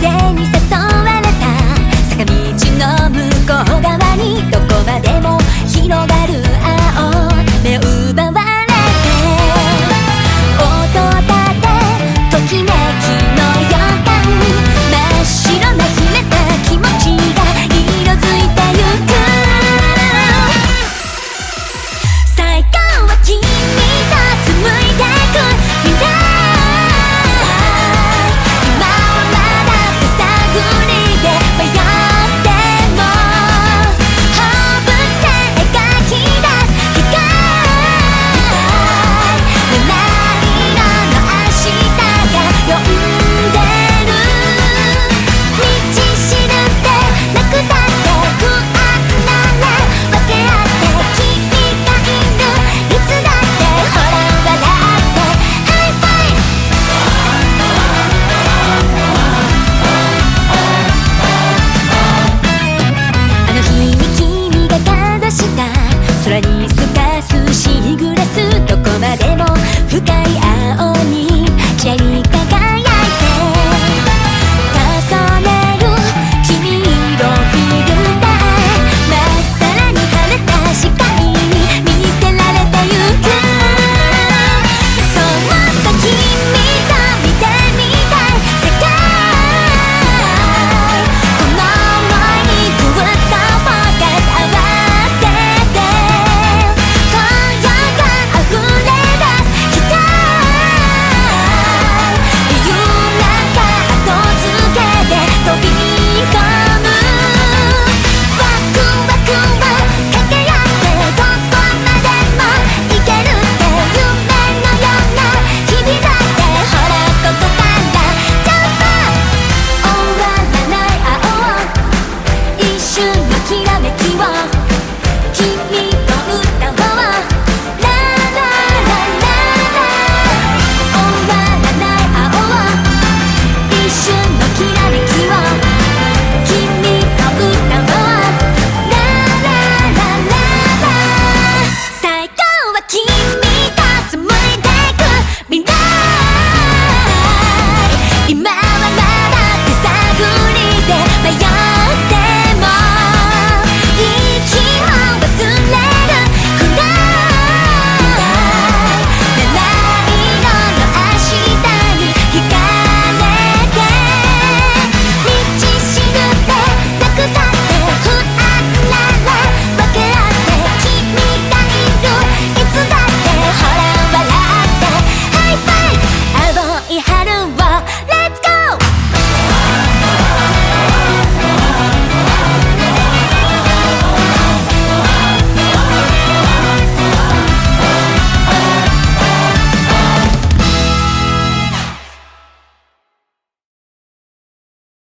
風にすかすシーグラスどこまでも深い青に